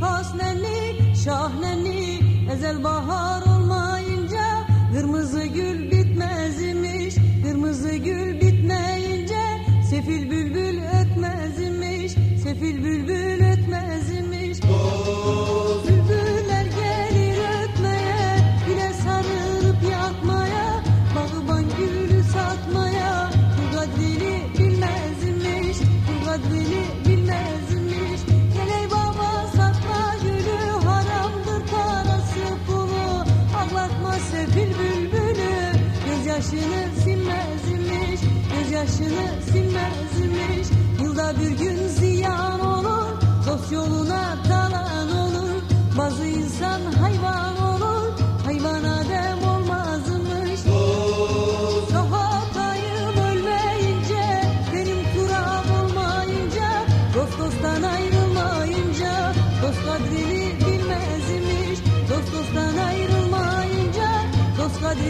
hasneni şahneni ezel bahar olmayınca kırmızı gül bitmez imiş kırmızı gül bitmeyince sefil bülbül ötmez imiş sefil bülbül Gül bülbülü gözyaşını silmez imiş Gözyaşını silmez Yılda bir gün ziyan olur Dost yoluna talan olur. Bazı insan hayvan olur Hayvan adem olmazmış. Sokaktayım ölmeyince Benim kuram olmayınca Dost dosttan ayrılmayınca Dost kadrini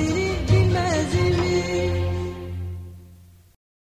Lady.